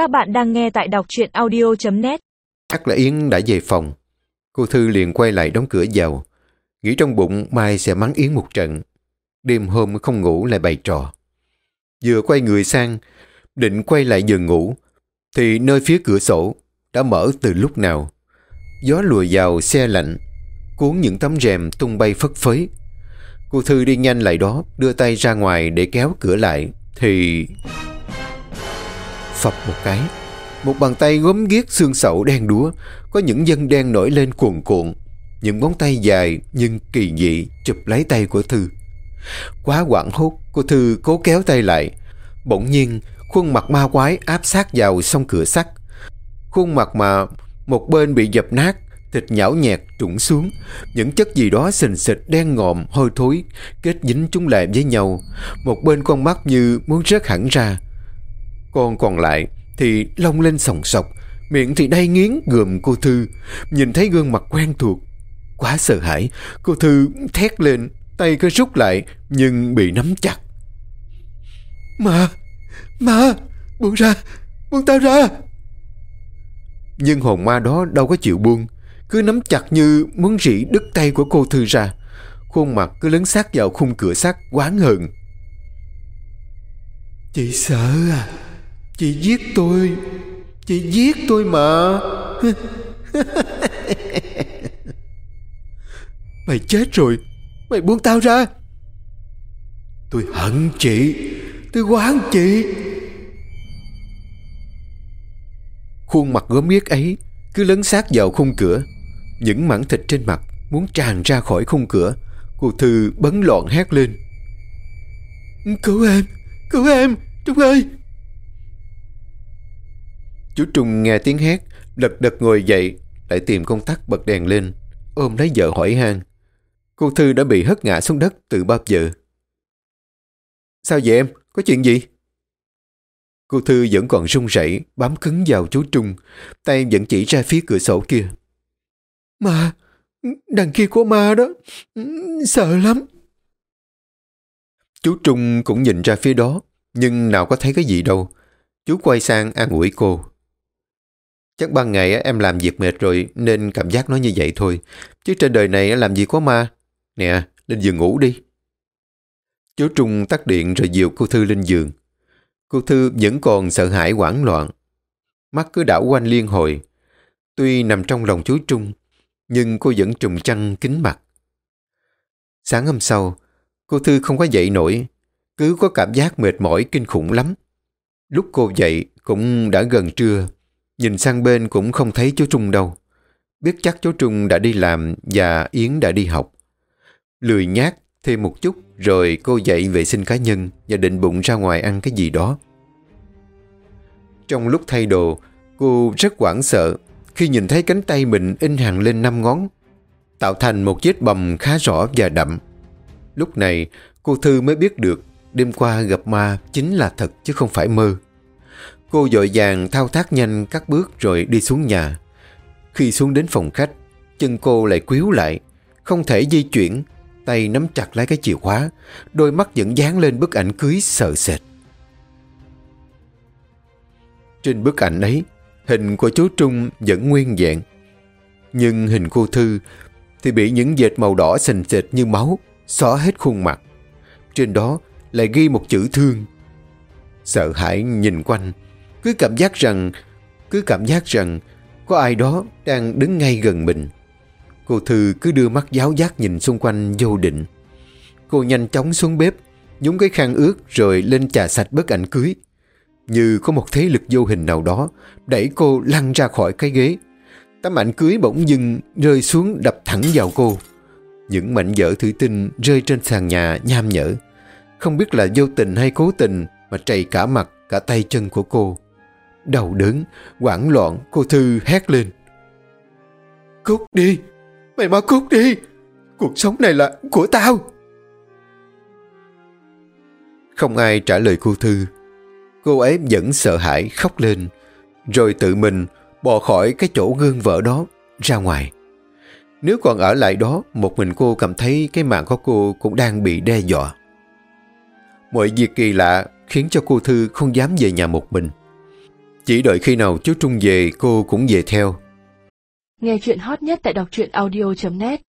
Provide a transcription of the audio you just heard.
Các bạn đang nghe tại đọc truyện audio.net Chắc là Yến đã về phòng. Cô Thư liền quay lại đóng cửa vào. Nghĩ trong bụng mai sẽ mắng Yến một trận. Đêm hôm không ngủ lại bày trò. Vừa quay người sang, định quay lại giường ngủ, thì nơi phía cửa sổ đã mở từ lúc nào. Gió lùa vào xe lạnh, cuốn những tấm rèm tung bay phất phới. Cô Thư đi nhanh lại đó, đưa tay ra ngoài để kéo cửa lại, thì... Phập một cái, một bàn tay gốm ghiếc xương sậu đen đúa, có những dân đen nổi lên cuồn cuộn, những ngón tay dài nhưng kỳ dị chụp lấy tay của Thư. Quá quảng hốt, cô Thư cố kéo tay lại. Bỗng nhiên, khuôn mặt ma quái áp sát vào song cửa sắt. Khuôn mặt mà một bên bị dập nát, thịt nhão nhẹt trũng xuống, những chất gì đó sình sịch đen ngòm, hôi thối, kết dính chúng lại với nhau. Một bên con mắt như muốn rớt hẳn ra. Con còn lại thì lông lên sòng sọc, miệng thì đay nghiến gườm cô Thư, nhìn thấy gương mặt quen thuộc. Quá sợ hãi, cô Thư thét lên, tay cứ rút lại nhưng bị nắm chặt. Mà, mà, buông ra, buông tao ra. Nhưng hồn ma đó đâu có chịu buông, cứ nắm chặt như muốn rỉ đứt tay của cô Thư ra. Khuôn mặt cứ lấn sát vào khung cửa sắt quán hờn. Chị sợ à? Chị giết tôi. Chị giết tôi mà. Mày chết rồi. Mày buông tao ra. Tôi hận chị. Tôi oán chị. Khuôn mặt gớm ghiếc ấy Cứ lấn sát vào khung cửa. Những mảng thịt trên mặt Muốn tràn ra khỏi khung cửa. Cô Thư bấn loạn hét lên. Cứu em Cứu em, Trung ơi. Chú Trung nghe tiếng hét, lật đật ngồi dậy, lại tìm công tắc bật đèn lên, ôm lấy vợ hỏi han. Cô Thư đã bị hất ngã xuống đất từ bao giờ. Sao vậy em? Có chuyện gì? Cô Thư vẫn còn run rẩy bám cứng vào chú Trung, tay vẫn chỉ ra phía cửa sổ kia. Ma, đằng kia có ma đó, sợ lắm. Chú Trung cũng nhìn ra phía đó, nhưng nào có thấy cái gì đâu. Chú quay sang an ủi cô. Chắc ban ngày em làm việc mệt rồi nên cảm giác nó như vậy thôi. Chứ trên đời này làm gì có ma. Nè, lên giường ngủ đi. Chú Trung tắt điện rồi dìu cô Thư lên giường. Cô Thư vẫn còn sợ hãi hoảng loạn. Mắt cứ đảo quanh liên hồi. Tuy nằm trong lòng chú Trung, nhưng cô vẫn trùng chăn kính mặt. Sáng hôm sau, cô Thư không có dậy nổi, cứ có cảm giác mệt mỏi kinh khủng lắm. Lúc cô dậy cũng đã gần trưa, Nhìn sang bên cũng không thấy chú Trung đâu. Biết chắc chú Trung đã đi làm và Yến đã đi học. Lười nhát thêm một chút rồi cô dậy vệ sinh cá nhân và định bụng ra ngoài ăn cái gì đó. Trong lúc thay đồ, cô rất hoảng sợ khi nhìn thấy cánh tay mình in hàng lên năm ngón, tạo thành một vết bầm khá rõ và đậm. Lúc này, cô Thư mới biết được đêm qua gặp ma chính là thật chứ không phải mơ. Cô dội vàng thao tác nhanh các bước rồi đi xuống nhà. Khi xuống đến phòng khách, chân cô lại quíu lại, không thể di chuyển, tay nắm chặt lấy cái chìa khóa, đôi mắt vẫn dán lên bức ảnh cưới sợ sệt. Trên bức ảnh ấy, hình của chú Trung vẫn nguyên vẹn. Nhưng hình cô Thư thì bị những vệt màu đỏ sình sệt như máu, xóa hết khuôn mặt. Trên đó lại ghi một chữ thương. Sợ hãi nhìn quanh, cứ cảm giác rằng cứ cảm giác rằng có ai đó đang đứng ngay gần mình. Cô Thư cứ đưa mắt giáo giác nhìn xung quanh vô định. Cô nhanh chóng xuống bếp, nhúng cái khăn ướt rồi lên trà sạch bức ảnh cưới. Như có một thế lực vô hình nào đó đẩy cô lăn ra khỏi cái ghế. Tấm ảnh cưới bỗng dưng rơi xuống đập thẳng vào cô. Những mảnh vỡ thủy tinh rơi trên sàn nhà nham nhở. Không biết là vô tình hay cố tình mà trầy cả mặt, cả tay chân của cô. Đau đớn, hoảng loạn, cô Thư hét lên. Cút đi! Mày mau cút đi! Cuộc sống này là của tao! Không ai trả lời cô Thư. Cô ấy vẫn sợ hãi khóc lên, rồi tự mình bò khỏi cái chỗ gương vỡ đó ra ngoài. Nếu còn ở lại đó, một mình cô cảm thấy cái mạng của cô cũng đang bị đe dọa. Mọi việc kỳ lạ khiến cho cô Thư không dám về nhà một mình. Chỉ đợi khi nào chú Trung về, cô cũng về theo. Nghe chuyện hot nhất tại đọc truyện audio.net